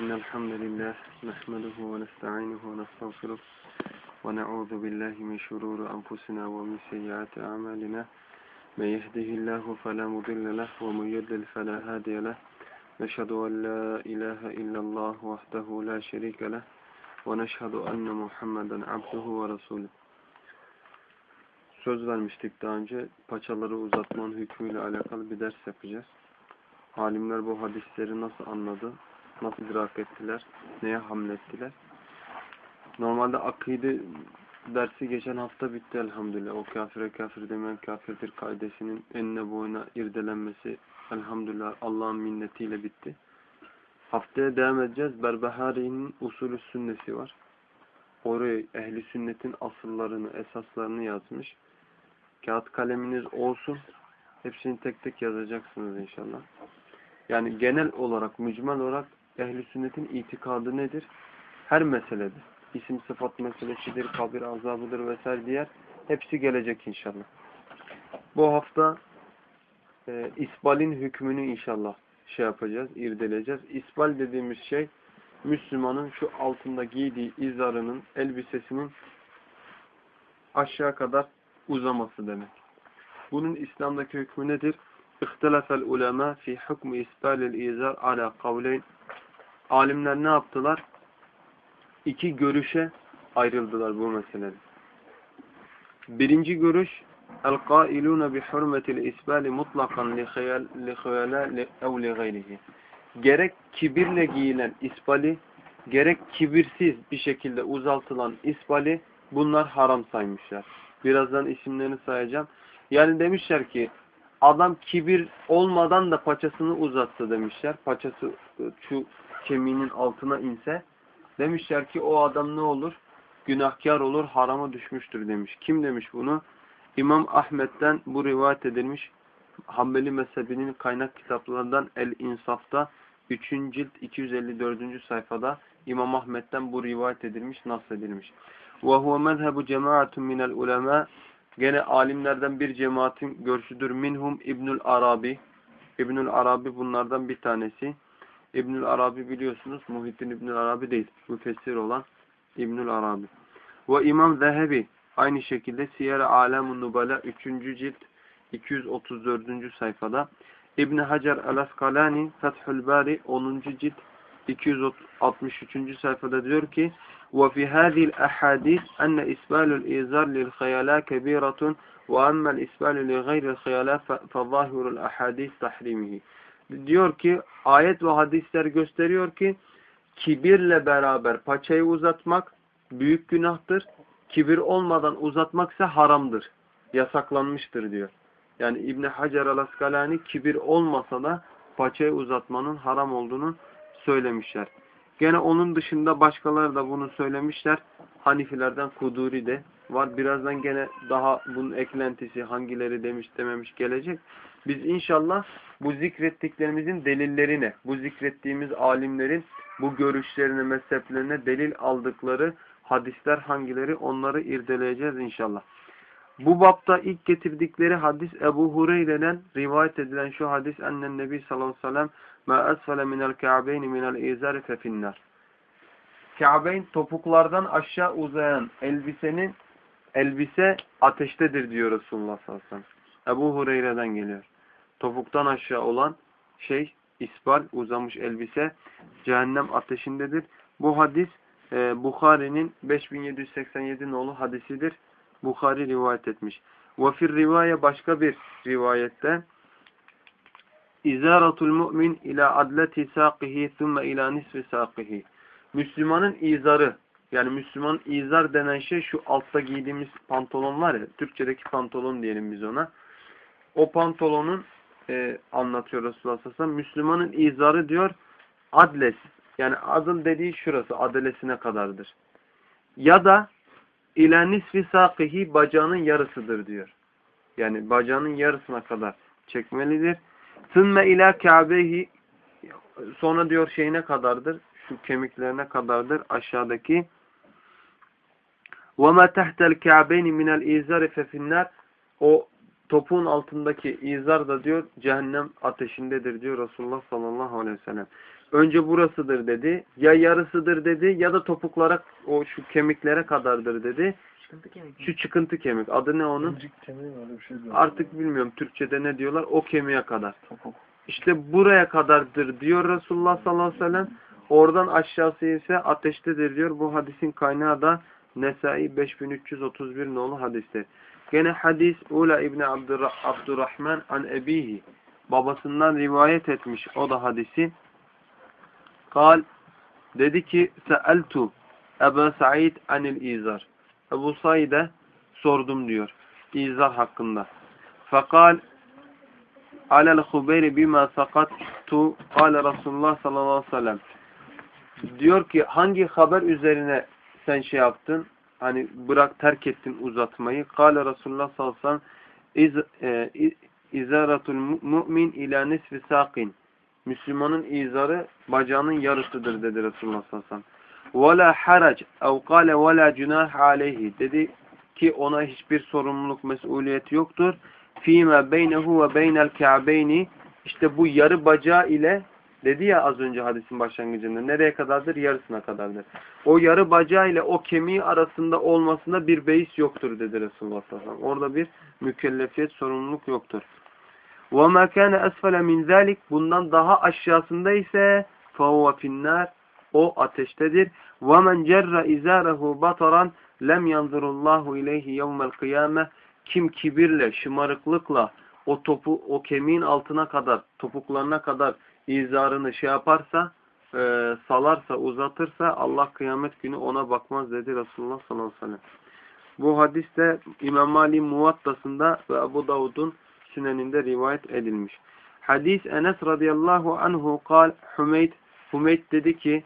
إن الحمد لله نحمده ونستعينه ونستغفره ونعوذ بالله من شرور أنفسنا ومن سيئات أعمالنا من يهده الله فلا مضل له ومن يضلل فلا هادي له نشهد أن لا إله إلا الله وحده لا شريك له ونشهد أن محمدا عبده ورسوله Söz vermiştik daha önce paçaları uzatmanın hükmüyle alakalı bir ders yapacağız. Alimler bu hadisleri nasıl anladı? Nasıl idrak ettiler, neye hamlettiler. Normalde akide dersi geçen hafta bitti elhamdülillah. O kafire kafir demeyen kafirdir kaidesinin enine boyuna irdelenmesi elhamdülillah Allah'ın minnetiyle bitti. Haftaya devam edeceğiz. Berbehari'nin usulü sünnesi var. Oraya ehli sünnetin asıllarını, esaslarını yazmış. Kağıt kaleminiz olsun. Hepsini tek tek yazacaksınız inşallah. Yani genel olarak, mücmel olarak ehli sünnetin itikadı nedir? Her meselede. İsim sıfat meselesidir, kabir azabıdır vesaire diğer. Hepsi gelecek inşallah. Bu hafta e, isbalin hükmünü inşallah şey yapacağız, irdeleyeceğiz. İsbal dediğimiz şey Müslümanın şu altında giydiği izarının, elbisesinin aşağı kadar uzaması demek. Bunun İslam'daki hükmü nedir? İhtilafel ulema fi hukmu isbalil izar ala kavleyn. Alimler ne yaptılar? İki görüşe ayrıldılar bu meselede. Birinci görüş el-kailuna bi hurmetil isbali mutlakan li khayala ev li gayrihi. Gerek kibirle giyilen isbali, gerek kibirsiz bir şekilde uzaltılan isbali bunlar haram saymışlar. Birazdan isimlerini sayacağım. Yani demişler ki adam kibir olmadan da paçasını uzatsa demişler. Paçası şu kemiğinin altına inse. Demişler ki o adam ne olur? Günahkar olur, harama düşmüştür demiş. Kim demiş bunu? İmam Ahmet'ten bu rivayet edilmiş. Hanbeli mezhebinin kaynak kitaplarından El-İnsaf'ta 3. cilt 254. sayfada İmam Ahmet'ten bu rivayet edilmiş, nasıl edilmiş. وَهُوَ مَذْهَبُ جَمَاعَةٌ مِنَ الْعُلَمَاءِ Gene alimlerden bir cemaatin görüşüdür. Minhum İbnül Arabi. İbnül Arabi bunlardan bir tanesi. İbnül Arabi biliyorsunuz Muhittin İbnül Arabi değil. Müfessir olan İbnül Arabi. Ve İmam Zehebi aynı şekilde Siyer-i Alemun Nubala 3. cilt 234. sayfada. İbn Hacer el-Askalani Fethül Bari 10. cilt 263. sayfada diyor ki وفي هذه الأحاديث أن إسبال الإيزار للخيلاء كبيرة وأما الإسبال لغير الخيلاء فظاهر الأحاديث تحريمه diyor ki ayet ve hadisler gösteriyor ki kibirle beraber paçayı uzatmak büyük günahtır. Kibir olmadan uzatmaksa haramdır. Yasaklanmıştır diyor. Yani İbn Hacer al-Askalani kibir olmasa da paçayı uzatmanın haram olduğunu söylemişler. Gene onun dışında başkaları da bunu söylemişler. Hanifilerden Kuduri de var. Birazdan gene daha bunun eklentisi hangileri demiş dememiş gelecek. Biz inşallah bu zikrettiklerimizin delillerine, bu zikrettiğimiz alimlerin bu görüşlerine, mezheplerine delil aldıkları hadisler hangileri onları irdeleyeceğiz inşallah. Bu bapta ilk getirdikleri hadis Ebu Hureyre'den rivayet edilen şu hadis ennen Nebi sallallahu aleyhi ve sellem ma esfele minel ka'beyni minel izari fefinnar. Ka'beyn topuklardan aşağı uzayan elbisenin elbise ateştedir diyor Resulullah sallallahu aleyhi ve sellem. Ebu Hureyre'den geliyor. Topuktan aşağı olan şey isbal uzamış elbise cehennem ateşindedir. Bu hadis e, Bukhari'nin 5787 nolu hadisidir. Bukhari rivayet etmiş. Ve rivaye başka bir rivayette İzaratul mu'min ila adleti saqihi thumma ila nisfi saqihi. Müslümanın izarı yani Müslüman izar denen şey şu altta giydiğimiz pantolon var ya Türkçedeki pantolon diyelim biz ona. O pantolonun e, anlatıyor Resulullah sallallahu aleyhi ve sellem. Müslümanın izarı diyor adles yani adıl dediği şurası adelesine kadardır. Ya da İlâ nisfi sâkihi bacağının yarısıdır diyor. Yani bacağının yarısına kadar çekmelidir. Sümme ilâ kâbehi sonra diyor şeyine kadardır Şu kemiklerine kadardır aşağıdaki. وَمَا تَحْتَ الْكَعْبَيْنِ مِنَ الْاِذَارِ فَفِنَّارِ O topuğun altındaki izar da diyor cehennem ateşindedir diyor Resulullah sallallahu aleyhi ve sellem. Önce burasıdır dedi. Ya yarısıdır dedi ya da topuklara o şu kemiklere kadardır dedi. Çıkıntı kemik. Şu çıkıntı kemik. Adı ne onun? İncik kemiği mi öyle bir şey diyor. Artık bilmiyorum Türkçe'de ne diyorlar. O kemiğe kadar. Topuk. İşte buraya kadardır diyor Resulullah sallallahu aleyhi ve sellem. Oradan aşağısı ise ateştedir diyor. Bu hadisin kaynağı da Nesai 5331 nolu hadistir. Gene hadis Ula İbni Abdurrah Abdurrahman an ebihi babasından rivayet etmiş o da hadisi. Kal dedi ki Seeltu Ebu Said anil izar. Ebu Said'e sordum diyor. İzar hakkında. Fakal alel hubeyri bima sakattu kale Resulullah sallallahu aleyhi ve sellem Diyor ki hangi haber üzerine sen şey yaptın? Hani bırak terk ettin uzatmayı. Kale Resulullah sallallahu aleyhi ve sellem iz, e, iz- izaratul mu'min ila nisfi saqin. Müslümanın izarı bacağının yarısıdır dedi Resulullah sallallahu aleyhi ve sellem. وَلَا حَرَجْ اَوْ قَالَ وَلَا جُنَاهَ عَلَيْهِ Dedi ki ona hiçbir sorumluluk, mesuliyet yoktur. فِيمَا بَيْنَهُ وَبَيْنَ الْكَعْبَيْنِ İşte bu yarı bacağı ile dedi ya az önce hadisin başlangıcında nereye kadardır? Yarısına kadardır. O yarı bacağı ile o kemiği arasında olmasında bir beis yoktur dedi Resulullah sallallahu aleyhi ve sellem. Orada bir mükellefiyet, sorumluluk yoktur. وَمَا كَانَ أَسْفَلَ مِنْ ذَلِكَ Bundan daha aşağısında ise فَهُوَ فِي النَّارِ O ateştedir. وَمَنْ جَرَّ اِزَارَهُ بَطَرًا لَمْ يَنْظُرُ اللّٰهُ اِلَيْهِ يَوْمَ الْقِيَامَةِ Kim kibirle, şımarıklıkla o topu, o kemiğin altına kadar, topuklarına kadar izarını şey yaparsa, e, salarsa, uzatırsa Allah kıyamet günü ona bakmaz dedi Resulullah sallallahu aleyhi ve sellem. Bu hadis de İmam Mali Muvattası'nda ve Ebu Davud'un süneninde rivayet edilmiş. Hadis Enes radıyallahu anhu kal Hümeyd Hümeyd dedi ki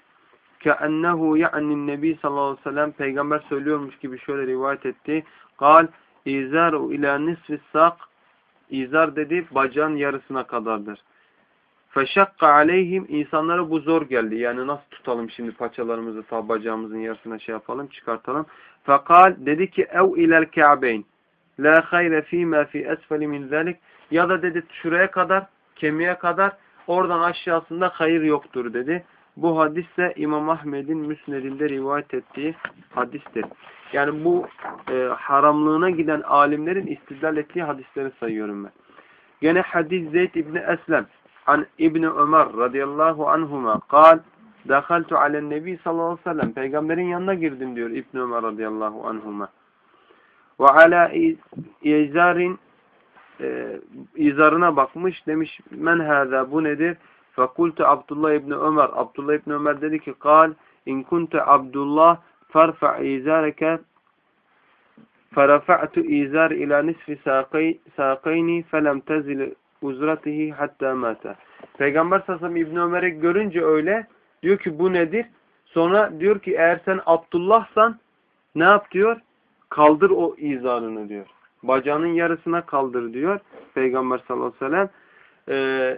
كَأَنَّهُ يَعْنِ النَّبِي sallallahu aleyhi ve sellem peygamber söylüyormuş gibi şöyle rivayet etti. Kal İzaru ila nisfi sak İzar dedi bacağın yarısına kadardır. Feşakka aleyhim insanlara bu zor geldi. Yani nasıl tutalım şimdi paçalarımızı ta bacağımızın yarısına şey yapalım çıkartalım. Fekal dedi ki ev ilel ka'beyn la hayre fîmâ fî esfeli min zalik ya da dedi şuraya kadar kemiğe kadar oradan aşağısında hayır yoktur dedi. Bu hadis de İmam Ahmed'in müsnedinde rivayet ettiği hadistir. Yani bu e, haramlığına giden alimlerin istidlal ettiği hadisleri sayıyorum ben. Gene hadis Zeyd İbni Eslem an İbni Ömer radıyallahu anhuma kal Dakhaltu alen nebi sallallahu aleyhi ve sellem peygamberin yanına girdim diyor İbni Ömer radıyallahu anhuma. Ve ala izarin e, izarına bakmış demiş men hâzâ bu nedir? Fekultu Abdullah İbni Ömer Abdullah İbni Ömer dedi ki kal in kunte Abdullah farfa izareke فرفعت إزار إلى نصف ساقي ساقيني فلم تزل uzratihi hatta mata. Peygamber sallallahu İbn Ömer'i görünce öyle diyor ki bu nedir? Sonra diyor ki eğer sen Abdullah'san ne yap diyor? Kaldır o izarını diyor. Bacağının yarısına kaldır diyor Peygamber sallallahu aleyhi ve sellem. Ee,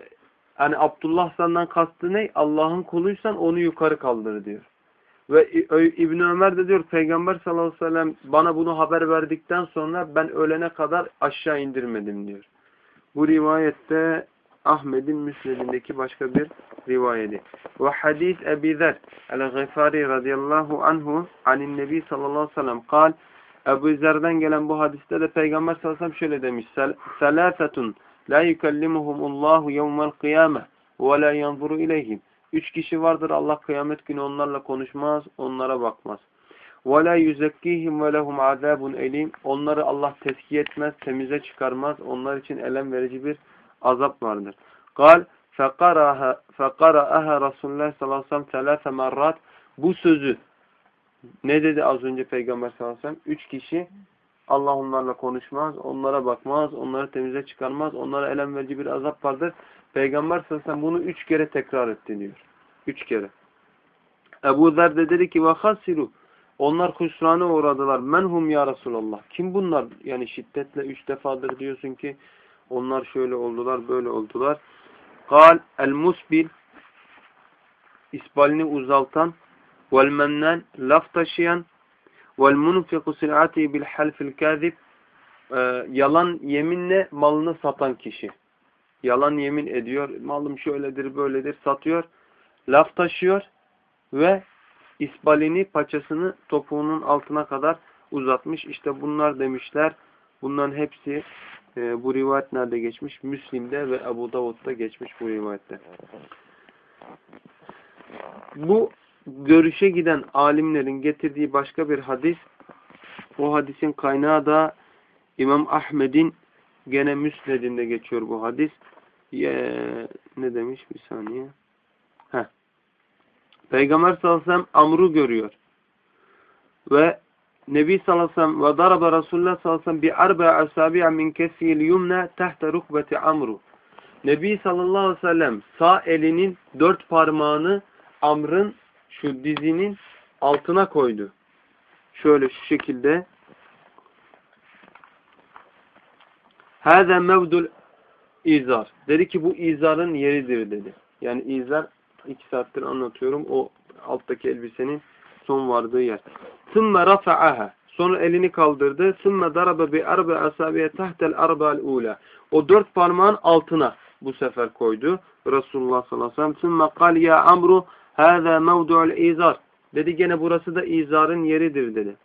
hani Abdullah senden kastı ne? Allah'ın kuluysan onu yukarı kaldır diyor. Ve İbn Ömer de diyor Peygamber sallallahu aleyhi ve sellem bana bunu haber verdikten sonra ben ölene kadar aşağı indirmedim diyor. Bu rivayette Ahmet'in müsnedindeki başka bir rivayeti. Ve hadis Ebi Zer el-Gıfari radıyallahu anhu anin nebi sallallahu aleyhi ve sellem kal Ebu Zer'den gelen bu hadiste de Peygamber sallallahu aleyhi ve sellem şöyle demiş. Selâfetun la yukellimuhumullahu yevmel kıyame ve la yanzuru ileyhim. Üç kişi vardır Allah kıyamet günü onlarla konuşmaz, onlara bakmaz. وَلَا يُزَكِّيهِمْ وَلَهُمْ عَذَابٌ elim. Onları Allah tezkiye etmez, temize çıkarmaz. Onlar için elem verici bir azap vardır. قال فَقَرَأَهَا Resulullah sallallahu aleyhi ve sellem ثَلَاثَ مَرَّاتٍ Bu sözü ne dedi az önce Peygamber sallallahu aleyhi ve sellem? Üç kişi Allah onlarla konuşmaz, onlara bakmaz, onları temize çıkarmaz, onlara elem verici bir azap vardır. Peygamber sallallahu bunu üç kere tekrar etti diyor. Üç kere. Ebu Zer de dedi ki vahasiru onlar hüsrana uğradılar. Menhum ya Resulallah. Kim bunlar? Yani şiddetle üç defadır diyorsun ki onlar şöyle oldular, böyle oldular. Kal el musbil isbalini uzaltan vel laf taşıyan vel munfiku sil'ati bil halfil kazib e, yalan yeminle malını satan kişi. Yalan yemin ediyor. Malım şöyledir böyledir satıyor. Laf taşıyor ve isbalini paçasını topuğunun altına kadar uzatmış. İşte bunlar demişler. Bunların hepsi e, bu rivayet nerede geçmiş? Müslim'de ve Ebu Davud'da geçmiş bu rivayette. Bu görüşe giden alimlerin getirdiği başka bir hadis. O hadisin kaynağı da İmam Ahmed'in gene Müsned'inde geçiyor bu hadis. Ye, ne demiş bir saniye. Heh. Peygamber sallallahu aleyhi ve sellem Amr'u görüyor. Ve Nebi sallallahu aleyhi ve sellem ve daraba Resulullah sallallahu aleyhi ve sellem bi arba asabi'a min kesfil yumna tahta rukbeti Amru. Nebi sallallahu aleyhi ve sellem sağ elinin dört parmağını Amr'ın şu dizinin altına koydu. Şöyle şu şekilde. Hâzâ mevdul izar. Dedi ki bu izarın yeridir dedi. Yani izar iki saattir anlatıyorum. O alttaki elbisenin son vardığı yer. Sümme rafa'aha. Sonra elini kaldırdı. Sümme daraba bi arba asabiye tahtel arba'l ula. O dört parmağın altına bu sefer koydu. Resulullah sallallahu aleyhi ve sellem. Sümme kal ya amru Hâzâ mevdu'ul izar. Dedi gene burası da izarın yeridir dedi.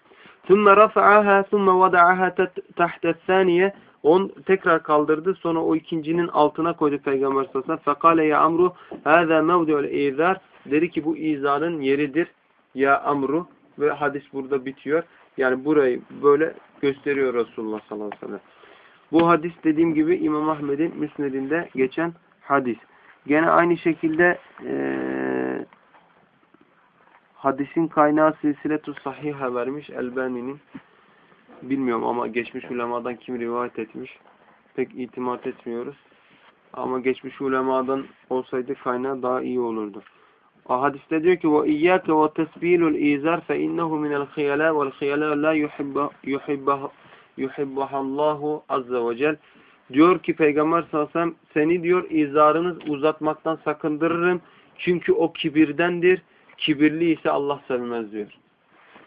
Thumma rafa'aha thumma vada'aha tahte's-saniye. On tekrar kaldırdı. Sonra o ikincinin altına koydu Peygamber sallallahu aleyhi ve sellem. Fekale ya Amru hâzâ mevdu'ul izar. Dedi ki bu izarın yeridir ya Amru. Ve hadis burada bitiyor. Yani burayı böyle gösteriyor Resulullah sallallahu aleyhi ve sellem. Bu hadis dediğim gibi İmam Ahmed'in müsnedinde geçen hadis. Gene aynı şekilde ee, hadisin kaynağı silsiletu sahiha vermiş Elbani'nin. Bilmiyorum ama geçmiş ulemadan kim rivayet etmiş. Pek itimat etmiyoruz. Ama geçmiş ulemadan olsaydı kaynağı daha iyi olurdu. Hadiste diyor ki fe innehu minel khiyala vel khiyala la yuhibbu yuhibbuhallahu azze ve cel. Diyor ki Peygamber sallallahu aleyhi ve sellem seni diyor izarınız uzatmaktan sakındırırım. Çünkü o kibirdendir. Kibirli ise Allah sevmez diyor.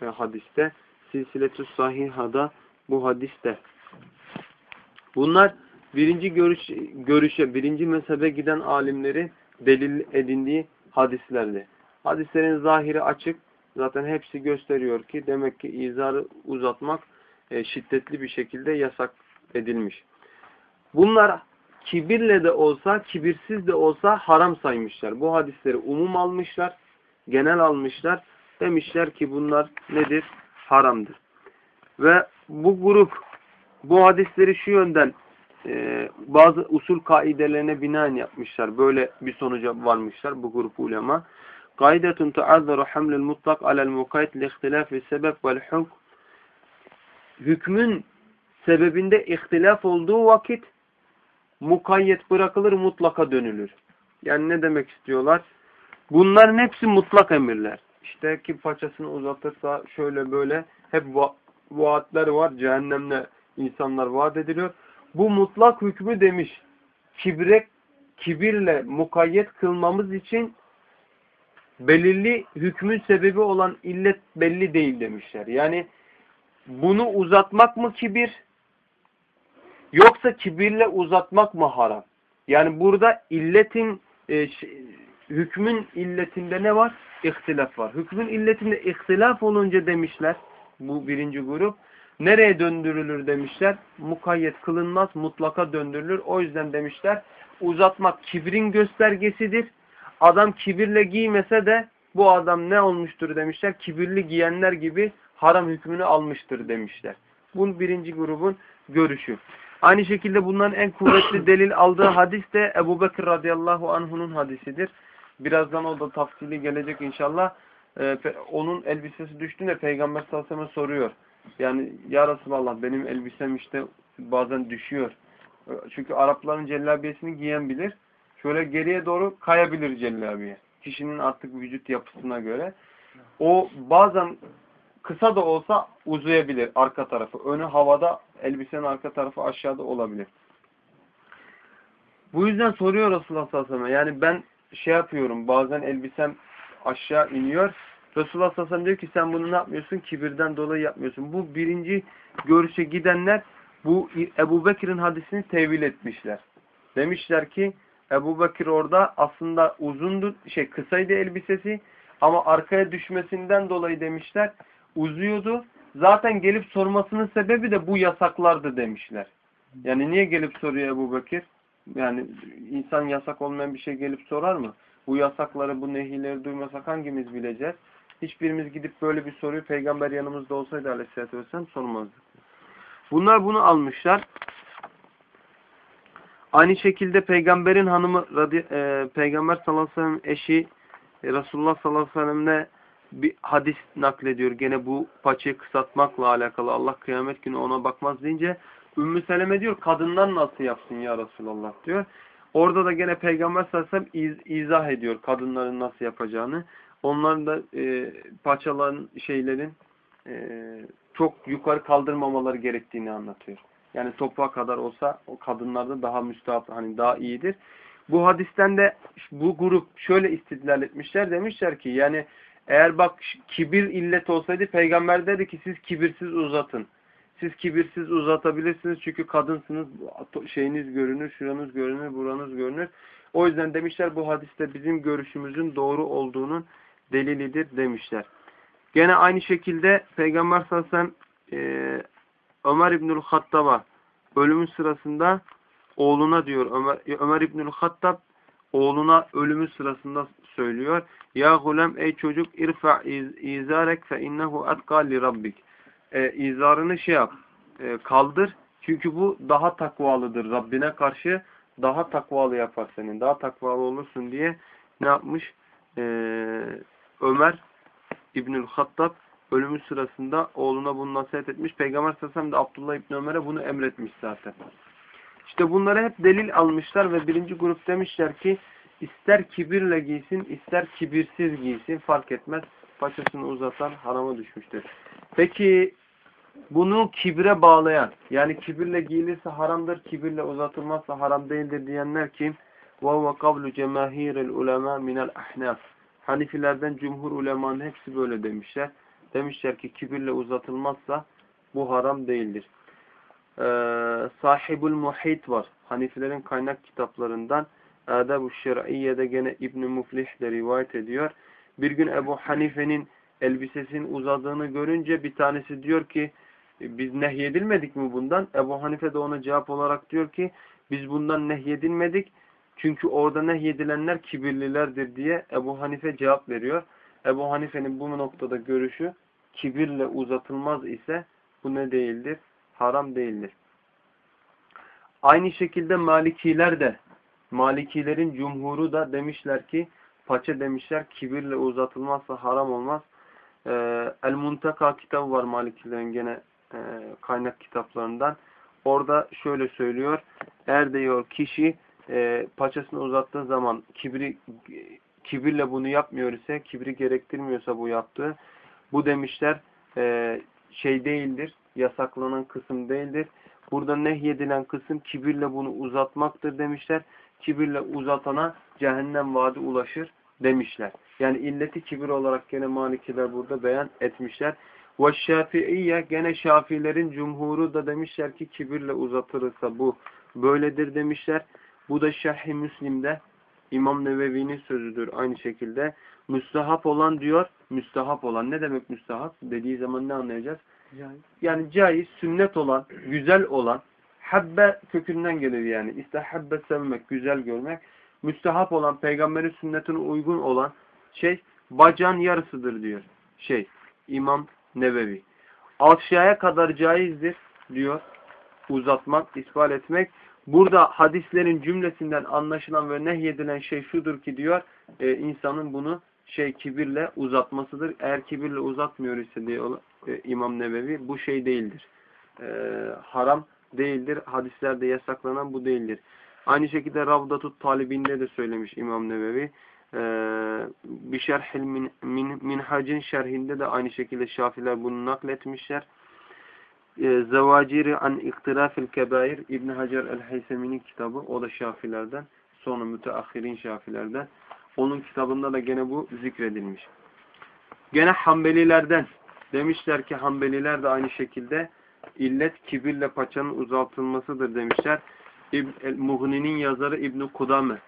Ve hadiste silsiletü sahihada bu hadiste. Bunlar birinci görüş, görüşe, birinci mezhebe giden alimleri delil edindiği hadislerdi. Hadislerin zahiri açık. Zaten hepsi gösteriyor ki demek ki izarı uzatmak e, şiddetli bir şekilde yasak edilmiş. Bunlar kibirle de olsa, kibirsiz de olsa haram saymışlar. Bu hadisleri umum almışlar, genel almışlar. Demişler ki bunlar nedir? Haramdır. Ve bu grup bu hadisleri şu yönden e, bazı usul kaidelerine binaen yapmışlar. Böyle bir sonuca varmışlar bu grup ulema. Kaidetun tuazzaru hamlul mutlak alel mukayyet li ihtilafi sebep vel hukm Hükmün sebebinde ihtilaf olduğu vakit mukayyet bırakılır, mutlaka dönülür. Yani ne demek istiyorlar? Bunların hepsi mutlak emirler. İşte kim paçasını uzatırsa şöyle böyle hep va vaatler var. Cehennemle insanlar vaat ediliyor. Bu mutlak hükmü demiş. Kibre, kibirle mukayyet kılmamız için belirli hükmün sebebi olan illet belli değil demişler. Yani bunu uzatmak mı kibir? Yoksa kibirle uzatmak mı haram? Yani burada illetin e, hükmün illetinde ne var? İhtilaf var. Hükmün illetinde ihtilaf olunca demişler bu birinci grup. Nereye döndürülür demişler. Mukayyet kılınmaz, mutlaka döndürülür. O yüzden demişler uzatmak kibrin göstergesidir. Adam kibirle giymese de bu adam ne olmuştur demişler. Kibirli giyenler gibi haram hükmünü almıştır demişler. Bu birinci grubun görüşü. Aynı şekilde bunların en kuvvetli delil aldığı hadis de Ebu Bekir radıyallahu anh'unun hadisidir. Birazdan o da tafsili gelecek inşallah. Ee, onun elbisesi düştüğünde Peygamber sallallahu aleyhi ve sellem soruyor. Yani ya Resulallah benim elbisem işte bazen düşüyor. Çünkü Arapların cellabiyesini giyen bilir. Şöyle geriye doğru kayabilir cellabiye. Kişinin artık vücut yapısına göre. O bazen kısa da olsa uzayabilir arka tarafı. Önü havada, elbisenin arka tarafı aşağıda olabilir. Bu yüzden soruyor Resulullah sallallahu aleyhi ve sellem. Yani ben şey yapıyorum bazen elbisem aşağı iniyor. Resulullah sallallahu diyor ki sen bunu ne yapmıyorsun? Kibirden dolayı yapmıyorsun. Bu birinci görüşe gidenler bu Ebu Bekir'in hadisini tevil etmişler. Demişler ki Ebu Bekir orada aslında uzundu, şey kısaydı elbisesi ama arkaya düşmesinden dolayı demişler uzuyordu. Zaten gelip sormasının sebebi de bu yasaklardı demişler. Yani niye gelip soruyor Ebu Bekir? Yani insan yasak olmayan bir şey gelip sorar mı? Bu yasakları, bu nehileri duymasak hangimiz bileceğiz? Hiçbirimiz gidip böyle bir soruyu peygamber yanımızda olsaydı aleyhissalatü vesselam sormazdık. Bunlar bunu almışlar. Aynı şekilde peygamberin hanımı, e, peygamber sallallahu aleyhi ve sellem eşi e, Resulullah sallallahu aleyhi ve bir hadis naklediyor. Gene bu paçayı kısaltmakla alakalı. Allah kıyamet günü ona bakmaz deyince Ümmü Seleme diyor kadından nasıl yapsın ya Resulallah diyor. Orada da gene Peygamber sallallahu aleyhi ve sellem iz, izah ediyor kadınların nasıl yapacağını. Onların da e, paçaların şeylerin e, çok yukarı kaldırmamaları gerektiğini anlatıyor. Yani topuğa kadar olsa o kadınlarda daha müstahap hani daha iyidir. Bu hadisten de bu grup şöyle istidlal etmişler. Demişler ki yani eğer bak kibir illet olsaydı peygamber dedi ki siz kibirsiz uzatın. Siz kibirsiz uzatabilirsiniz çünkü kadınsınız. Şeyiniz görünür, şuranız görünür, buranız görünür. O yüzden demişler bu hadiste bizim görüşümüzün doğru olduğunun delilidir demişler. Gene aynı şekilde Peygamber sallallahu aleyhi ve sellem Ömer İbnül Hattab'a ölümün sırasında oğluna diyor Ömer, Ömer İbnül Hattab oğluna ölümü sırasında söylüyor. Ya gulem ey çocuk irfa iz, izarek fe innehu etka li rabbik. E, izarını şey yap, e, kaldır. Çünkü bu daha takvalıdır. Rabbine karşı daha takvalı yapar senin. Daha takvalı olursun diye ne yapmış? E, Ömer İbnül Hattab ölümü sırasında oğluna bunu nasihat etmiş. Peygamber sallallahu de Abdullah İbni Ömer'e bunu emretmiş zaten. İşte bunları hep delil almışlar ve birinci grup demişler ki ister kibirle giysin ister kibirsiz giysin fark etmez. Paçasını uzatan harama düşmüştür. Peki bunu kibre bağlayan yani kibirle giyilirse haramdır, kibirle uzatılmazsa haram değildir diyenler kim? وَهُوَ قَبْلُ جَمَاهِيرِ الْعُلَمَا مِنَ الْأَحْنَافِ Hanifilerden cumhur ulemanın hepsi böyle demişler. Demişler ki kibirle uzatılmazsa bu haram değildir. Ee, Sahibul Muhit var. Hanifilerin kaynak kitaplarından Adab-ı Şer'iyye'de gene İbn-i Muflih de rivayet ediyor. Bir gün Ebu Hanife'nin elbisesinin uzadığını görünce bir tanesi diyor ki biz nehyedilmedik mi bundan? Ebu Hanife de ona cevap olarak diyor ki biz bundan nehyedilmedik. Çünkü orada nehyedilenler kibirlilerdir diye Ebu Hanife cevap veriyor. Ebu Hanife'nin bu noktada görüşü kibirle uzatılmaz ise bu ne değildir? Haram değildir. Aynı şekilde Malikiler de Malikilerin cumhuru da demişler ki paça demişler kibirle uzatılmazsa haram olmaz. Ee, El-Muntaka kitabı var Malikilerin gene e, kaynak kitaplarından. Orada şöyle söylüyor. Eğer diyor kişi e, paçasını uzattığı zaman kibri kibirle bunu yapmıyor ise, kibri gerektirmiyorsa bu yaptığı, bu demişler e, şey değildir, yasaklanan kısım değildir. Burada nehyedilen kısım kibirle bunu uzatmaktır demişler. Kibirle uzatana cehennem vaadi ulaşır demişler. Yani illeti kibir olarak gene Malikiler burada beyan etmişler. Ve Şafiiye gene Şafilerin cumhuru da demişler ki kibirle uzatılırsa bu böyledir demişler. Bu da Şerh-i Müslim'de İmam Nevevi'nin sözüdür aynı şekilde. Müstahap olan diyor, müstahap olan. Ne demek müstahap? Dediği zaman ne anlayacağız? Caiz. Yani caiz, sünnet olan, güzel olan, habbe kökünden gelir yani. İstehabbe sevmek, güzel görmek. Müstahap olan, peygamberin sünnetine uygun olan şey, bacağın yarısıdır diyor. Şey, İmam Nevevi. Aşağıya kadar caizdir diyor. Uzatmak, isbal etmek. Burada hadislerin cümlesinden anlaşılan ve nehyedilen şey şudur ki diyor, e, insanın bunu şey kibirle uzatmasıdır. Eğer kibirle uzatmıyor ise diyor e, İmam Nevevi bu şey değildir. E, haram değildir. Hadislerde yasaklanan bu değildir. Aynı şekilde Ravdatut Talibinde de söylemiş İmam Nevevi. E, Bişerhil min, min, Minhac'ın şerhinde de aynı şekilde Şafiler bunu nakletmişler. E, Zavaciri an iktirafil kebair İbn Hacer el-Heysemi'nin kitabı. O da Şafilerden. Sonra müteahhirin Şafilerden. Onun kitabında da gene bu zikredilmiş. Gene Hanbelilerden demişler ki Hanbeliler de aynı şekilde illet kibirle paçanın uzatılmasıdır demişler. İbn Mughni'nin yazarı İbn Kudame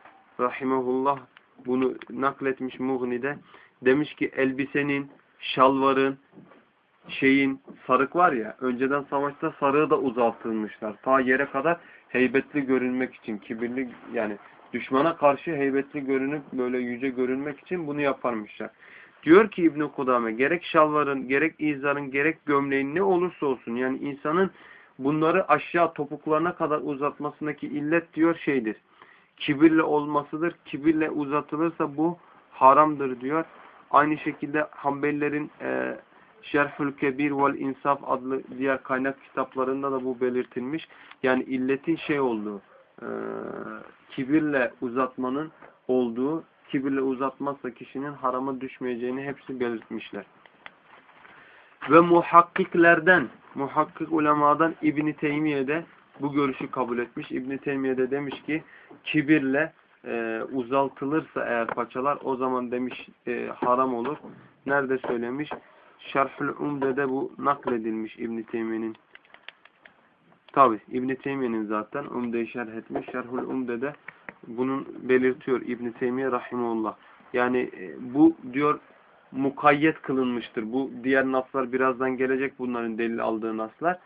rahimehullah bunu nakletmiş Mughni'de. Demiş ki elbisenin, şalvarın, şeyin sarık var ya önceden savaşta sarığı da uzatılmışlar. Ta yere kadar heybetli görünmek için kibirli yani düşmana karşı heybetli görünüp böyle yüce görünmek için bunu yaparmışlar. Diyor ki İbn Kudame gerek şalvarın, gerek izarın, gerek gömleğin ne olursa olsun yani insanın bunları aşağı topuklarına kadar uzatmasındaki illet diyor şeydir. Kibirle olmasıdır. Kibirle uzatılırsa bu haramdır diyor. Aynı şekilde Hanbelilerin e, Şerhül Kebir vel İnsaf adlı diğer kaynak kitaplarında da bu belirtilmiş. Yani illetin şey olduğu, e, kibirle uzatmanın olduğu, kibirle uzatmazsa kişinin harama düşmeyeceğini hepsi belirtmişler. Ve muhakkiklerden, muhakkik ulemadan İbn-i Teymiye de bu görüşü kabul etmiş. İbn-i Teymiye de demiş ki kibirle e, uzaltılırsa eğer paçalar o zaman demiş e, haram olur. Nerede söylemiş? Şerhül Umde'de bu nakledilmiş İbn-i Teymiye'nin. Tabi İbn-i Teymiye'nin zaten Umde'yi şerh etmiş. Şerhül Umde'de bunun belirtiyor İbn-i Teymiye Rahimullah. Yani e, bu diyor mukayyet kılınmıştır. Bu diğer naslar birazdan gelecek bunların delil aldığı naslar.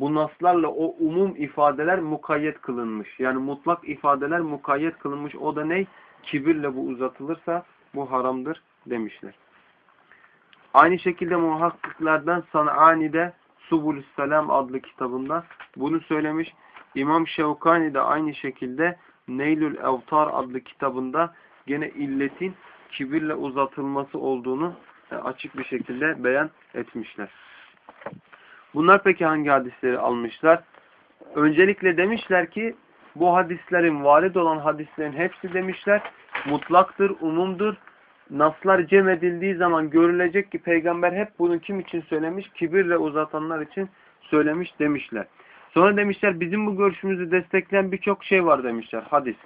Bu naslarla o umum ifadeler mukayyet kılınmış. Yani mutlak ifadeler mukayyet kılınmış. O da ne? Kibirle bu uzatılırsa bu haramdır demişler. Aynı şekilde muhakkiklerden San'ani'de Subulü Selam adlı kitabında bunu söylemiş. İmam Şevkani de aynı şekilde Neylül Evtar adlı kitabında gene illetin kibirle uzatılması olduğunu e, açık bir şekilde beyan etmişler. Bunlar peki hangi hadisleri almışlar? Öncelikle demişler ki bu hadislerin varid olan hadislerin hepsi demişler mutlaktır, umumdur. Naslar cem edildiği zaman görülecek ki peygamber hep bunu kim için söylemiş? Kibirle uzatanlar için söylemiş demişler. Sonra demişler bizim bu görüşümüzü destekleyen birçok şey var demişler hadis.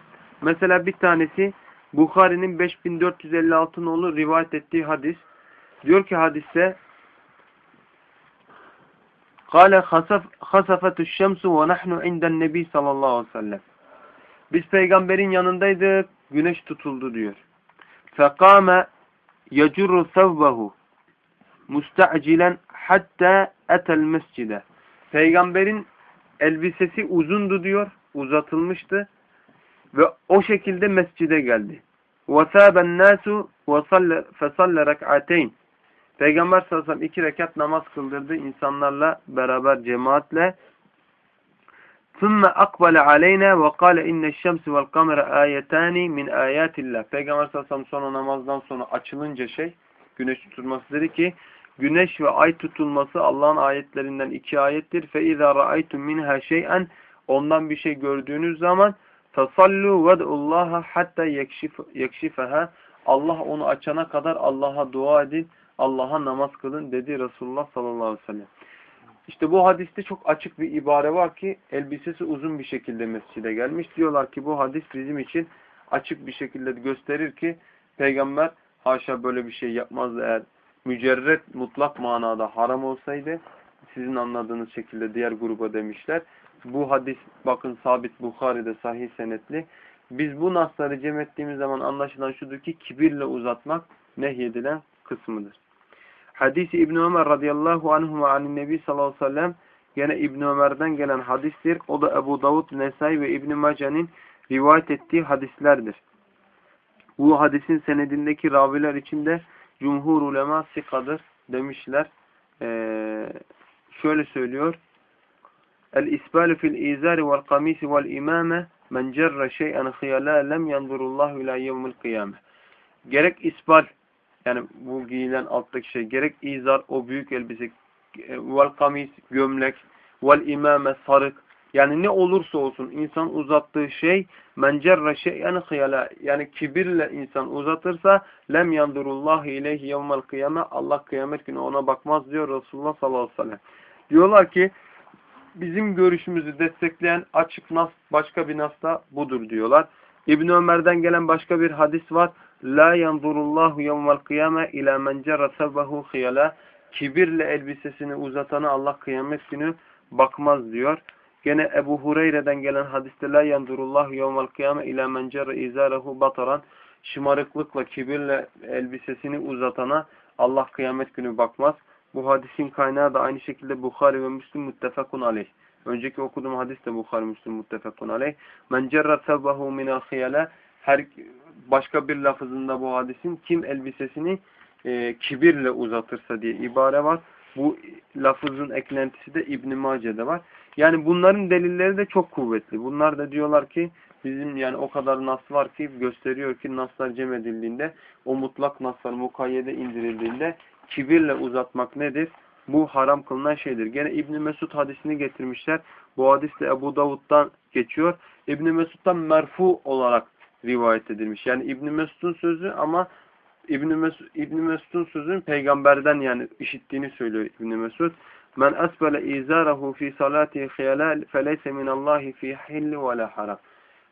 Mesela bir tanesi Bukhari'nin 5456 nolu rivayet ettiği hadis. Diyor ki hadiste Kale hasafetü şemsu ve nahnu inden nebi sallallahu aleyhi ve sellem. Biz peygamberin yanındaydık, güneş tutuldu diyor. Fekame yecurru sevbehu musta'cilen hatta etel mescide. Peygamberin elbisesi uzundu diyor, uzatılmıştı ve o şekilde mescide geldi. وَثَابَ النَّاسُ فَصَلَّ رَكْعَتَيْنِ Peygamber sallallahu aleyhi ve sellem iki rekat namaz kıldırdı insanlarla beraber cemaatle. ثُمَّ أَقْبَلَ عَلَيْنَا وَقَالَ اِنَّ الشَّمْسِ وَالْقَمَرَ آيَتَانِ مِنْ آيَاتِ اللّٰهِ Peygamber sallallahu aleyhi ve sellem sonra namazdan sonra açılınca şey, güneş tutulması dedi ki, güneş ve ay tutulması Allah'ın ayetlerinden iki ayettir. فَاِذَا رَأَيْتُمْ مِنْهَا شَيْئًا Ondan bir şey gördüğünüz zaman فَصَلُّوا وَدْعُ اللّٰهَ حَتَّى يَكْشِفَهَا Allah onu açana kadar Allah'a dua edin, Allah'a namaz kılın dedi Resulullah sallallahu aleyhi ve sellem. İşte bu hadiste çok açık bir ibare var ki elbisesi uzun bir şekilde mescide gelmiş. Diyorlar ki bu hadis bizim için açık bir şekilde gösterir ki peygamber haşa böyle bir şey yapmazdı eğer mücerret mutlak manada haram olsaydı sizin anladığınız şekilde diğer gruba demişler. Bu hadis bakın sabit Bukhari'de sahih senetli. Biz bu nasları cem ettiğimiz zaman anlaşılan şudur ki kibirle uzatmak nehyedilen kısmıdır. Hadisi İbn Ömer radıyallahu anhu ve anin nebi sallallahu aleyhi ve sellem gene İbn Ömer'den gelen hadistir. O da Ebu Davud, Nesai ve İbn Mace'nin rivayet ettiği hadislerdir. Bu hadisin senedindeki raviler içinde cumhur ulema sikadır demişler. Ee, şöyle söylüyor. El-isbalu fil izari vel kamisi vel imame men cerre şey'en hıyala lem yanzurullahu ila yevmil kıyame. Gerek isbal yani bu giyilen alttaki şey gerek izar o büyük elbise vel kamis gömlek vel imame sarık yani ne olursa olsun insan uzattığı şey men cerre şey'en hıyala yani kibirle insan uzatırsa lem yandurullahu ileyhi yevmel kıyame Allah kıyamet günü ona bakmaz diyor Resulullah sallallahu aleyhi ve sellem. Diyorlar ki bizim görüşümüzü destekleyen açık nas başka bir nas da budur diyorlar. İbn Ömer'den gelen başka bir hadis var. La yanzurullahu yevmel kıyame ila men cerra hıyala. Kibirle elbisesini uzatanı Allah kıyamet günü bakmaz diyor. Gene Ebu Hureyre'den gelen hadiste la yandurullah yevmel kıyame ila men cerre izarehu bataran şımarıklıkla, kibirle elbisesini uzatana Allah kıyamet günü bakmaz. Bu hadisin kaynağı da aynı şekilde Bukhari ve Müslim muttefakun aleyh. Önceki okuduğum hadis de Bukhari Müslim muttefakun aleyh. Men cerre sebbehu minel hıyale her başka bir lafızında bu hadisin kim elbisesini e, kibirle uzatırsa diye ibare var. Bu lafızın eklentisi de İbn Mace'de var. Yani bunların delilleri de çok kuvvetli. Bunlar da diyorlar ki bizim yani o kadar nas var ki gösteriyor ki naslar cem edildiğinde o mutlak naslar mukayyede indirildiğinde kibirle uzatmak nedir? Bu haram kılınan şeydir. Gene İbn Mesud hadisini getirmişler. Bu hadis de Ebu Davud'dan geçiyor. İbn Mesud'dan merfu olarak rivayet edilmiş. Yani İbn Mesud'un sözü ama İbn Mesud İbn Mesud'un sözünün peygamberden yani işittiğini söylüyor İbn Mesud. Men asbele izarahu fi salati khiyala feleyse min Allahi fi hilli ve la haram.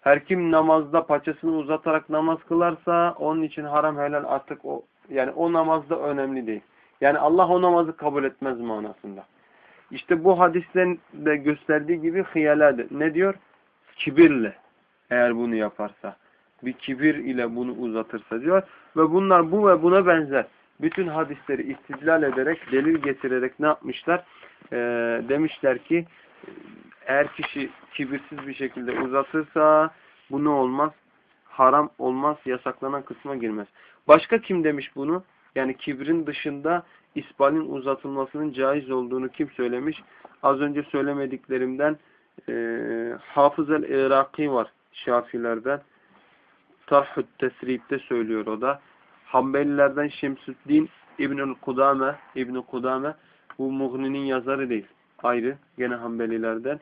Her kim namazda paçasını uzatarak namaz kılarsa onun için haram helal artık o yani o namazda önemli değil. Yani Allah o namazı kabul etmez manasında. İşte bu hadislerin de gösterdiği gibi hıyaladır. Ne diyor? Kibirle eğer bunu yaparsa. Bir kibir ile bunu uzatırsa diyor. Ve bunlar bu ve buna benzer. Bütün hadisleri istidlal ederek, delil getirerek ne yapmışlar? Ee, demişler ki eğer kişi kibirsiz bir şekilde uzatırsa bu ne olmaz? Haram olmaz, yasaklanan kısma girmez. Başka kim demiş bunu? Yani kibrin dışında isbalin uzatılmasının caiz olduğunu kim söylemiş? Az önce söylemediklerimden e, Hafız el-Iraki var Şafilerden. Tarhut Tesrib'de söylüyor o da. Hanbelilerden Şemsüddin İbnül Kudame, İbn Kudame bu Mughni'nin yazarı değil. Ayrı. Gene Hanbelilerden.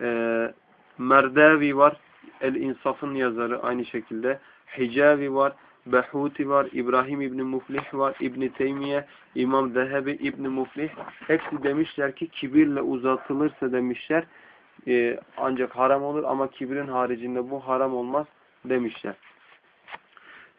E, Merdavi var. El-İnsaf'ın yazarı aynı şekilde. Hicavi var. Behuti var, İbrahim İbni Muflih var, İbni Teymiye, İmam Zehebi İbni Muflih. Hepsi demişler ki kibirle uzatılırsa demişler e, ancak haram olur ama kibrin haricinde bu haram olmaz demişler.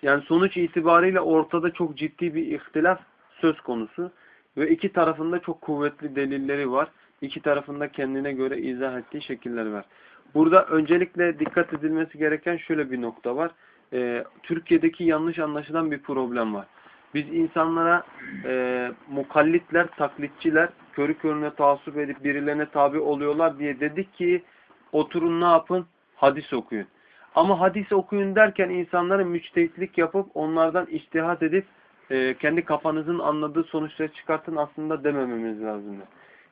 Yani sonuç itibariyle ortada çok ciddi bir ihtilaf söz konusu ve iki tarafında çok kuvvetli delilleri var. İki tarafında kendine göre izah ettiği şekiller var. Burada öncelikle dikkat edilmesi gereken şöyle bir nokta var e, Türkiye'deki yanlış anlaşılan bir problem var. Biz insanlara e, mukallitler, taklitçiler, körü körüne taassup edip birilerine tabi oluyorlar diye dedik ki oturun ne yapın? Hadis okuyun. Ama hadis okuyun derken insanların müçtehitlik yapıp onlardan iştihat edip e, kendi kafanızın anladığı sonuçları çıkartın aslında demememiz lazım.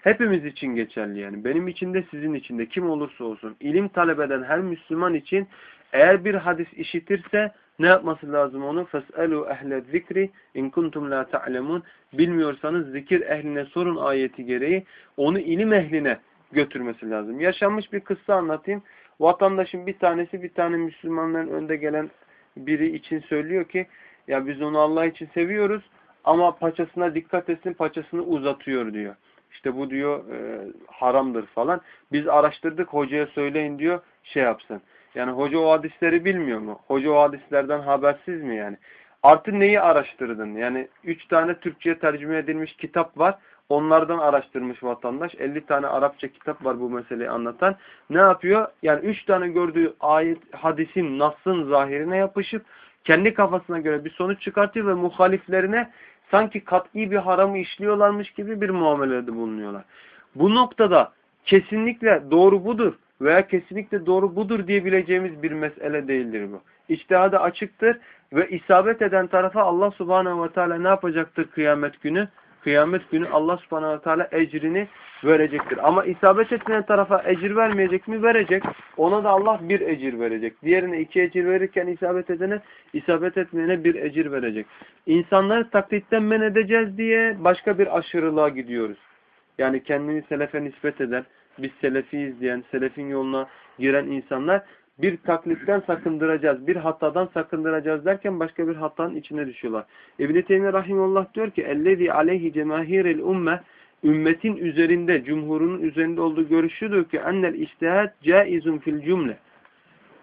Hepimiz için geçerli yani. Benim için de sizin için de kim olursa olsun. İlim talep eden her Müslüman için eğer bir hadis işitirse ne yapması lazım onu? فَاسْأَلُوا اَهْلَ الذِّكْرِ اِنْ كُنْتُمْ لَا تَعْلَمُونَ Bilmiyorsanız zikir ehline sorun ayeti gereği onu ilim ehline götürmesi lazım. Yaşanmış bir kıssa anlatayım. Vatandaşın bir tanesi bir tane Müslümanların önde gelen biri için söylüyor ki ya biz onu Allah için seviyoruz ama paçasına dikkat etsin paçasını uzatıyor diyor. İşte bu diyor e, haramdır falan. Biz araştırdık hocaya söyleyin diyor şey yapsın. Yani hoca o hadisleri bilmiyor mu? Hoca o hadislerden habersiz mi yani? Artı neyi araştırdın? Yani üç tane Türkçe'ye tercüme edilmiş kitap var. Onlardan araştırmış vatandaş. 50 tane Arapça kitap var bu meseleyi anlatan. Ne yapıyor? Yani üç tane gördüğü ayet, hadisin, Nas'ın zahirine yapışıp kendi kafasına göre bir sonuç çıkartıyor ve muhaliflerine sanki kat'i bir haramı işliyorlarmış gibi bir muamelede bulunuyorlar. Bu noktada kesinlikle doğru budur veya kesinlikle doğru budur diyebileceğimiz bir mesele değildir bu. İçtihada açıktır ve isabet eden tarafa Allah subhanehu ve teala ne yapacaktır kıyamet günü? Kıyamet günü Allah subhanehu ve teala ecrini verecektir. Ama isabet etmeyen tarafa ecir vermeyecek mi? Verecek. Ona da Allah bir ecir verecek. Diğerine iki ecir verirken isabet edene, isabet etmeyene bir ecir verecek. İnsanları taklitten men edeceğiz diye başka bir aşırılığa gidiyoruz. Yani kendini selefe nispet eden, biz selefiyiz diyen, selefin yoluna giren insanlar bir taklitten sakındıracağız, bir hatadan sakındıracağız derken başka bir hatanın içine düşüyorlar. İbn-i Teymi Rahimullah diyor ki اَلَّذ۪ي عَلَيْهِ جَمَاهِرِ الْاُمَّةِ Ümmetin üzerinde, cumhurunun üzerinde olduğu görüşüdür ki ennel iştihat caizun fil cümle.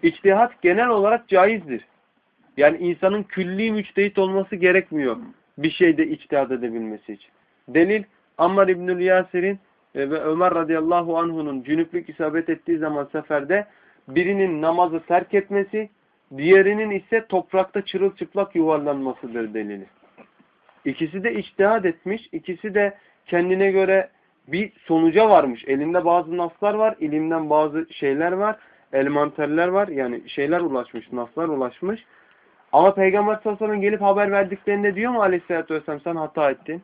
İçtihat genel olarak caizdir. Yani insanın külli müçtehit olması gerekmiyor bir şeyde içtihat edebilmesi için. Delil Ammar İbnül Yasir'in e, ve Ömer radıyallahu anhu'nun cünüplük isabet ettiği zaman seferde birinin namazı terk etmesi, diğerinin ise toprakta çırılçıplak yuvarlanmasıdır delili. İkisi de içtihad etmiş, ikisi de kendine göre bir sonuca varmış. Elinde bazı naslar var, ilimden bazı şeyler var, elementerler var. Yani şeyler ulaşmış, naslar ulaşmış. Ama Peygamber sallallahu gelip haber verdiklerinde diyor mu aleyhissalatü vesselam sen hata ettin?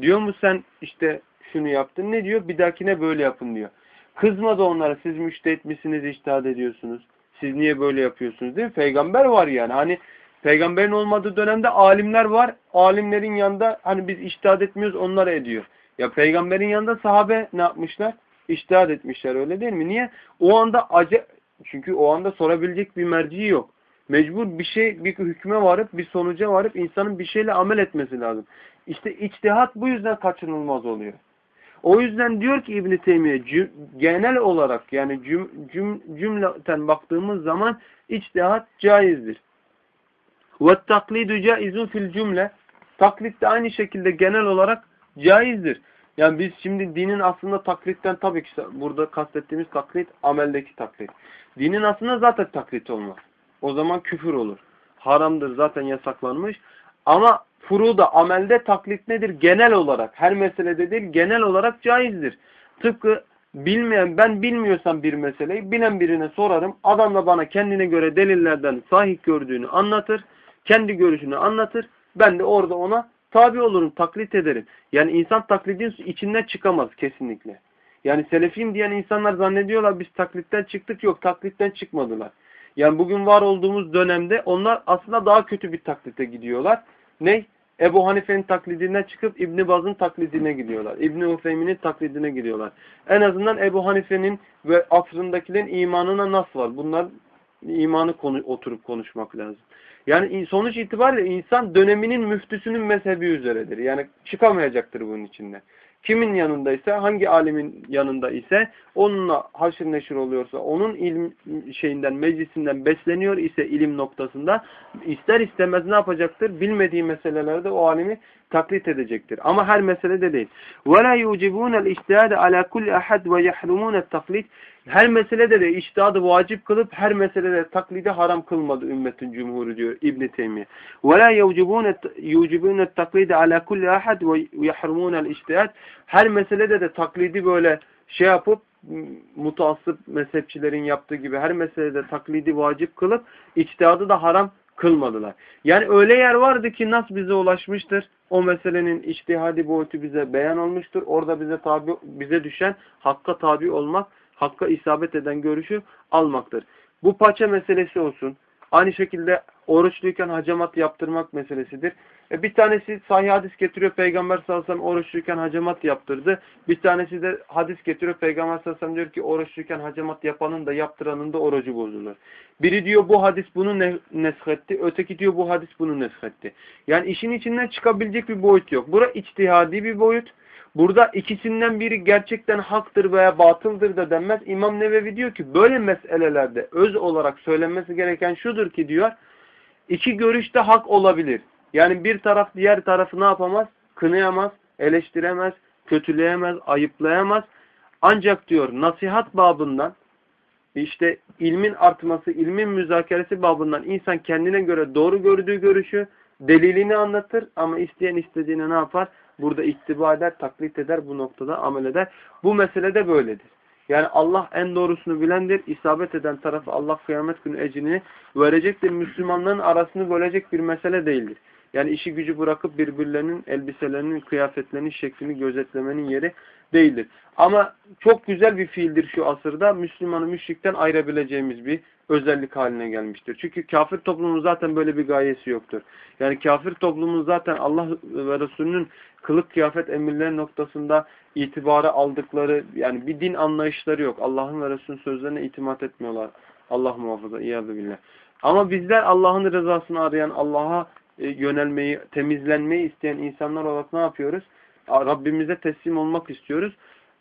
Diyor mu sen işte şunu yaptın? Ne diyor? Bir dahakine böyle yapın diyor. Kızmadı onlara siz müştehit misiniz, iştihad ediyorsunuz. Siz niye böyle yapıyorsunuz değil mi? Peygamber var yani. Hani peygamberin olmadığı dönemde alimler var. Alimlerin yanında hani biz iştihad etmiyoruz onlar ediyor. Ya peygamberin yanında sahabe ne yapmışlar? İçtihat etmişler öyle değil mi? Niye? O anda acı çünkü o anda sorabilecek bir merci yok. Mecbur bir şey, bir hükme varıp, bir sonuca varıp insanın bir şeyle amel etmesi lazım. İşte içtihat bu yüzden kaçınılmaz oluyor. O yüzden diyor ki İbn Teymiye genel olarak yani cüm, cüm, cümleten baktığımız zaman içtihat caizdir. Ve taklidu caizun fil cümle. Taklit de aynı şekilde genel olarak caizdir. Yani biz şimdi dinin aslında taklitten tabii ki burada kastettiğimiz taklit ameldeki taklit. Dinin aslında zaten taklit olmaz. O zaman küfür olur. Haramdır zaten yasaklanmış. Ama furuda amelde taklit nedir? Genel olarak her meselede değil genel olarak caizdir. Tıpkı bilmeyen ben bilmiyorsam bir meseleyi bilen birine sorarım. Adam da bana kendine göre delillerden sahih gördüğünü anlatır. Kendi görüşünü anlatır. Ben de orada ona tabi olurum, taklit ederim. Yani insan taklidin içinden çıkamaz kesinlikle. Yani selefiyim diyen insanlar zannediyorlar biz taklitten çıktık. Yok taklitten çıkmadılar. Yani bugün var olduğumuz dönemde onlar aslında daha kötü bir taklite gidiyorlar. Ne? Ebu Hanife'nin taklidinden çıkıp İbn Baz'ın taklidine gidiyorlar. İbn Ufeymin'in taklidine gidiyorlar. En azından Ebu Hanife'nin ve asrındakilerin imanına nasıl var? Bunlar imanı konu, oturup konuşmak lazım. Yani sonuç itibariyle insan döneminin müftüsünün mezhebi üzeredir. Yani çıkamayacaktır bunun içinde. Kimin yanındaysa, hangi alimin yanında ise onunla haşır neşir oluyorsa, onun ilim şeyinden, meclisinden besleniyor ise ilim noktasında ister istemez ne yapacaktır? Bilmediği meselelerde o alimi taklit edecektir. Ama her meselede değil. وَلَا يُوجِبُونَ الْاِجْتِهَادَ عَلَى كُلِّ أَحَدْ وَيَحْرُمُونَ التَّقْلِيدِ her meselede de iştihadı vacip kılıp her meselede taklidi haram kılmadı ümmetin cumhuru diyor İbn Teymiyye. Ve la yucibun taklidi ala kulli ahad ve yahrumun el iştihad. Her meselede de taklidi böyle şey yapıp mutassıp mezhepçilerin yaptığı gibi her meselede taklidi vacip kılıp içtihadı da haram kılmadılar. Yani öyle yer vardı ki nas bize ulaşmıştır. O meselenin içtihadi boyutu bize beyan olmuştur. Orada bize tabi bize düşen hakka tabi olmak hakka isabet eden görüşü almaktır. Bu paça meselesi olsun. Aynı şekilde oruçluyken hacamat yaptırmak meselesidir. E bir tanesi sahih hadis getiriyor Peygamber sallallahu aleyhi ve sellem oruçluyken hacamat yaptırdı. Bir tanesi de hadis getiriyor Peygamber sallallahu aleyhi ve sellem diyor ki oruçluyken hacamat yapanın da yaptıranın da orucu bozulur. Biri diyor bu hadis bunu ne neshetti. Öteki diyor bu hadis bunu neshetti. Yani işin içinden çıkabilecek bir boyut yok. Bura içtihadi bir boyut. Burada ikisinden biri gerçekten haktır veya batıldır da denmez. İmam Nevevi diyor ki böyle meselelerde öz olarak söylenmesi gereken şudur ki diyor. İki görüşte hak olabilir. Yani bir taraf diğer tarafı ne yapamaz? Kınayamaz, eleştiremez, kötüleyemez, ayıplayamaz. Ancak diyor nasihat babından işte ilmin artması, ilmin müzakeresi babından insan kendine göre doğru gördüğü görüşü, delilini anlatır ama isteyen istediğine ne yapar? Burada ittiba eder, taklit eder, bu noktada amel eder. Bu mesele de böyledir. Yani Allah en doğrusunu bilendir. İsabet eden tarafı Allah kıyamet günü ecrini verecektir. Müslümanların arasını bölecek bir mesele değildir. Yani işi gücü bırakıp birbirlerinin elbiselerinin, kıyafetlerinin şeklini gözetlemenin yeri değildir. Ama çok güzel bir fiildir şu asırda. Müslümanı müşrikten ayırabileceğimiz bir özellik haline gelmiştir. Çünkü kafir toplumun zaten böyle bir gayesi yoktur. Yani kafir toplumun zaten Allah ve Resulünün kılık kıyafet emirleri noktasında itibarı aldıkları yani bir din anlayışları yok. Allah'ın ve Resulünün sözlerine itimat etmiyorlar. Allah muhafaza. İyâzı billah. Ama bizler Allah'ın rızasını arayan, Allah'a e, yönelmeyi, temizlenmeyi isteyen insanlar olarak ne yapıyoruz? Rabbimize teslim olmak istiyoruz.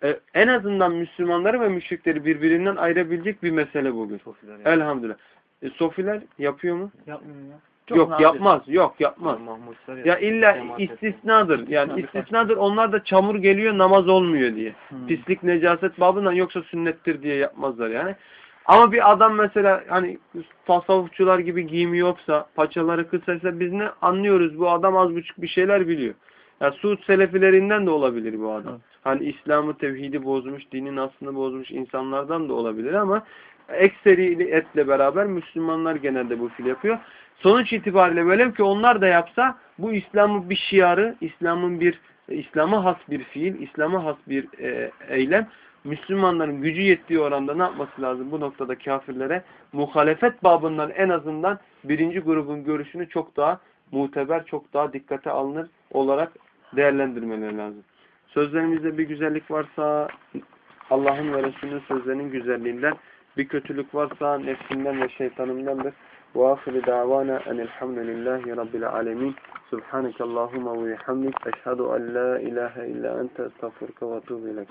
Ee, en azından Müslümanları ve müşrikleri birbirinden ayırabilecek bir mesele bugün. Sofiler Elhamdülillah. E, sofiler yapıyor mu? Yapmıyor ya. Çok yok nadir. yapmaz. Yok yapmaz. Mahmutlar Ya illa istisnadır. Yani istisnadır. Onlar da çamur geliyor namaz olmuyor diye. Hmm. Pislik necaset babından yoksa sünnettir diye yapmazlar yani. Ama bir adam mesela hani tasavvufçular gibi giyimi yoksa, paçaları kısaysa biz ne anlıyoruz? Bu adam az buçuk bir şeyler biliyor. Ya Suud selefilerinden de olabilir bu adam. Evet. Hani İslam'ı, tevhidi bozmuş, dinin aslını bozmuş insanlardan da olabilir ama ekseri etle beraber Müslümanlar genelde bu fil yapıyor. Sonuç itibariyle böyle ki onlar da yapsa bu İslam'ın bir şiarı, İslam'ın bir İslam'a has bir fiil, İslam'a has bir e, eylem. Müslümanların gücü yettiği oranda ne yapması lazım bu noktada kafirlere? Muhalefet babından en azından birinci grubun görüşünü çok daha muteber, çok daha dikkate alınır olarak değerlendirmeleri lazım. Sözlerimizde bir güzellik varsa Allah'ın ve Resulünün sözlerinin güzelliğinden, bir kötülük varsa nefsimden ve şeytanımdandır. Ahiri davana enelhamdülillahi rabbil alemin. Subhaneke Allahumma ve hamdik. Eşhedü en la ilahe illa ente estağfurke ve etûbü ilek.